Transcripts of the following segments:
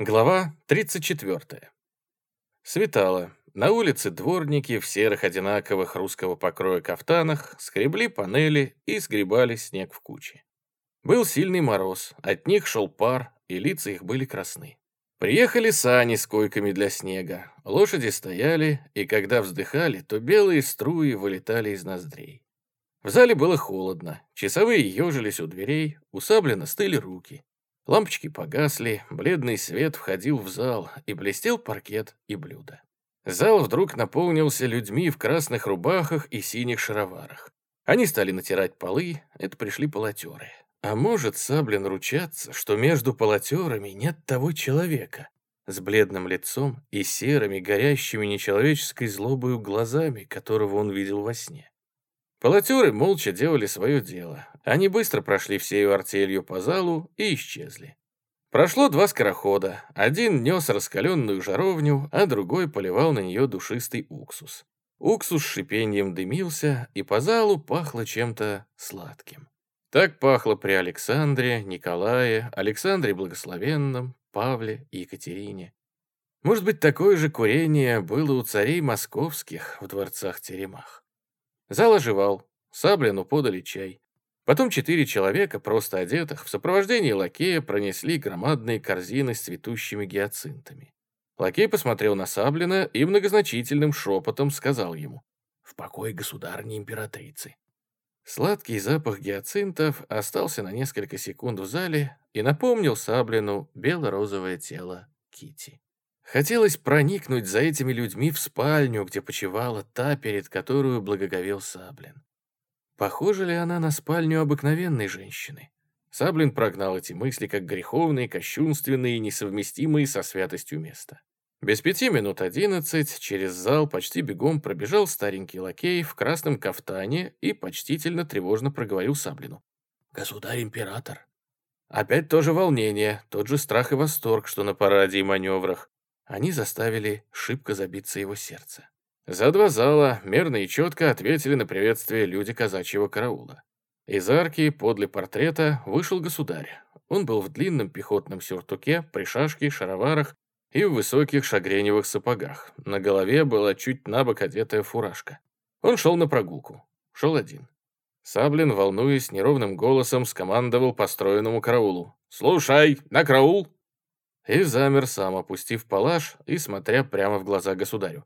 Глава 34. Светало. На улице дворники в серых одинаковых русского покроя кафтанах скребли панели и сгребали снег в кучи. Был сильный мороз, от них шел пар, и лица их были красны. Приехали сани с койками для снега. Лошади стояли, и когда вздыхали, то белые струи вылетали из ноздрей. В зале было холодно, часовые ежились у дверей, у Саблина стыли руки. Лампочки погасли, бледный свет входил в зал, и блестел паркет и блюдо. Зал вдруг наполнился людьми в красных рубахах и синих шароварах. Они стали натирать полы, это пришли полотеры. А может, Саблин ручаться, что между полотерами нет того человека, с бледным лицом и серыми, горящими нечеловеческой злобою глазами, которого он видел во сне. Полотеры молча делали свое дело. Они быстро прошли всею артелью по залу и исчезли. Прошло два скорохода. Один нес раскаленную жаровню, а другой поливал на нее душистый уксус. Уксус шипением дымился, и по залу пахло чем-то сладким. Так пахло при Александре, Николае, Александре Благословенном, Павле и Екатерине. Может быть, такое же курение было у царей московских в дворцах-теремах. Зал оживал, Саблину подали чай. Потом четыре человека, просто одетых, в сопровождении лакея пронесли громадные корзины с цветущими гиацинтами. Лакей посмотрел на Саблина и многозначительным шепотом сказал ему «В покой государни императрицы». Сладкий запах гиацинтов остался на несколько секунд в зале и напомнил Саблину бело-розовое тело Кити. Хотелось проникнуть за этими людьми в спальню, где почивала та, перед которую благоговел Саблин. Похожа ли она на спальню обыкновенной женщины? Саблин прогнал эти мысли как греховные, кощунственные и несовместимые со святостью места. Без пяти минут одиннадцать через зал почти бегом пробежал старенький лакей в красном кафтане и почтительно тревожно проговорил Саблину. «Государь-император». Опять то же волнение, тот же страх и восторг, что на параде и маневрах. Они заставили шибко забиться его сердце. За два зала мерно и четко ответили на приветствие люди казачьего караула. Из арки подле портрета вышел государь. Он был в длинном пехотном сюртуке, при шашке, шароварах и в высоких шагреневых сапогах. На голове была чуть набок одетая фуражка. Он шел на прогулку. Шел один. Саблин, волнуясь, неровным голосом скомандовал построенному караулу. «Слушай, на караул!» И замер сам, опустив палаш и смотря прямо в глаза государю.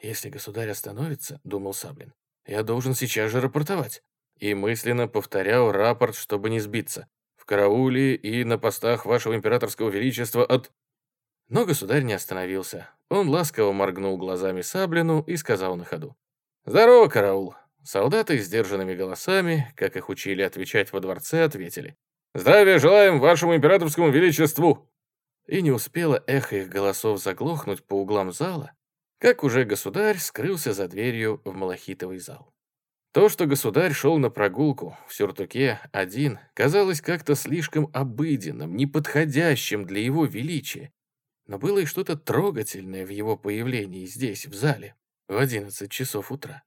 «Если государь остановится, — думал Саблин, — я должен сейчас же рапортовать». И мысленно повторял рапорт, чтобы не сбиться. В карауле и на постах вашего императорского величества от... Но государь не остановился. Он ласково моргнул глазами Саблину и сказал на ходу. «Здорово, караул!» Солдаты сдержанными голосами, как их учили отвечать во дворце, ответили. «Здравия желаем вашему императорскому величеству!» И не успело эхо их голосов заглохнуть по углам зала, как уже государь скрылся за дверью в малахитовый зал. То, что государь шел на прогулку в сюртуке один, казалось как-то слишком обыденным, неподходящим для его величия, но было и что-то трогательное в его появлении здесь, в зале, в одиннадцать часов утра.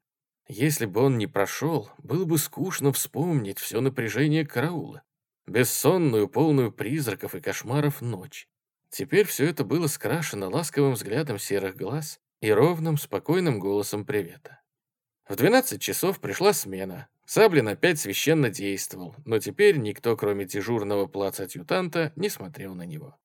Если бы он не прошел, было бы скучно вспомнить все напряжение караула, бессонную, полную призраков и кошмаров ночь. Теперь все это было скрашено ласковым взглядом серых глаз и ровным, спокойным голосом привета. В 12 часов пришла смена. Саблин опять священно действовал, но теперь никто, кроме дежурного плац-адъютанта, не смотрел на него.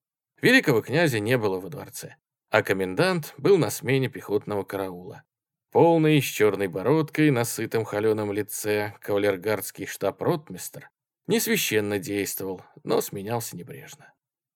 Великого князя не было во дворце, а комендант был на смене пехотного караула. Полный, с черной бородкой, на сытом холеном лице, кавалергардский штаб-ротмистр не священно действовал, но сменялся небрежно.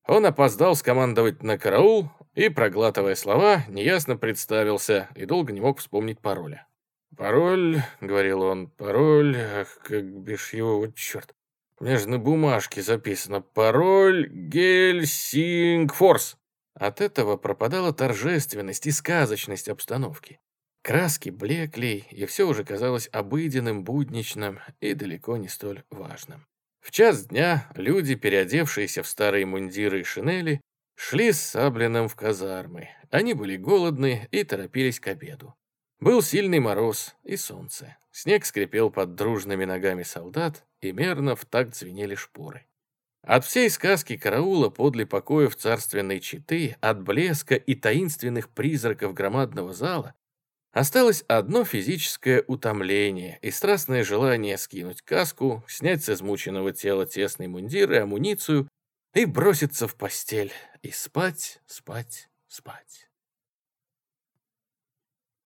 Он опоздал скомандовать на караул и, проглатывая слова, неясно представился и долго не мог вспомнить пароля. «Пароль», — говорил он, — «пароль, ах, как бишь его, вот черт. У меня же на бумажке записано «Пароль Гельсингфорс». От этого пропадала торжественность и сказочность обстановки. Краски блекли, и все уже казалось обыденным, будничным и далеко не столь важным. В час дня люди, переодевшиеся в старые мундиры и шинели, шли с Саблиным в казармы. Они были голодны и торопились к обеду. Был сильный мороз и солнце. Снег скрипел под дружными ногами солдат, и мерно в такт звенели шпоры. От всей сказки караула подле покоев царственной читы, от блеска и таинственных призраков громадного зала осталось одно физическое утомление и страстное желание скинуть каску, снять с измученного тела тесный мундир и амуницию и броситься в постель, и спать, спать, спать.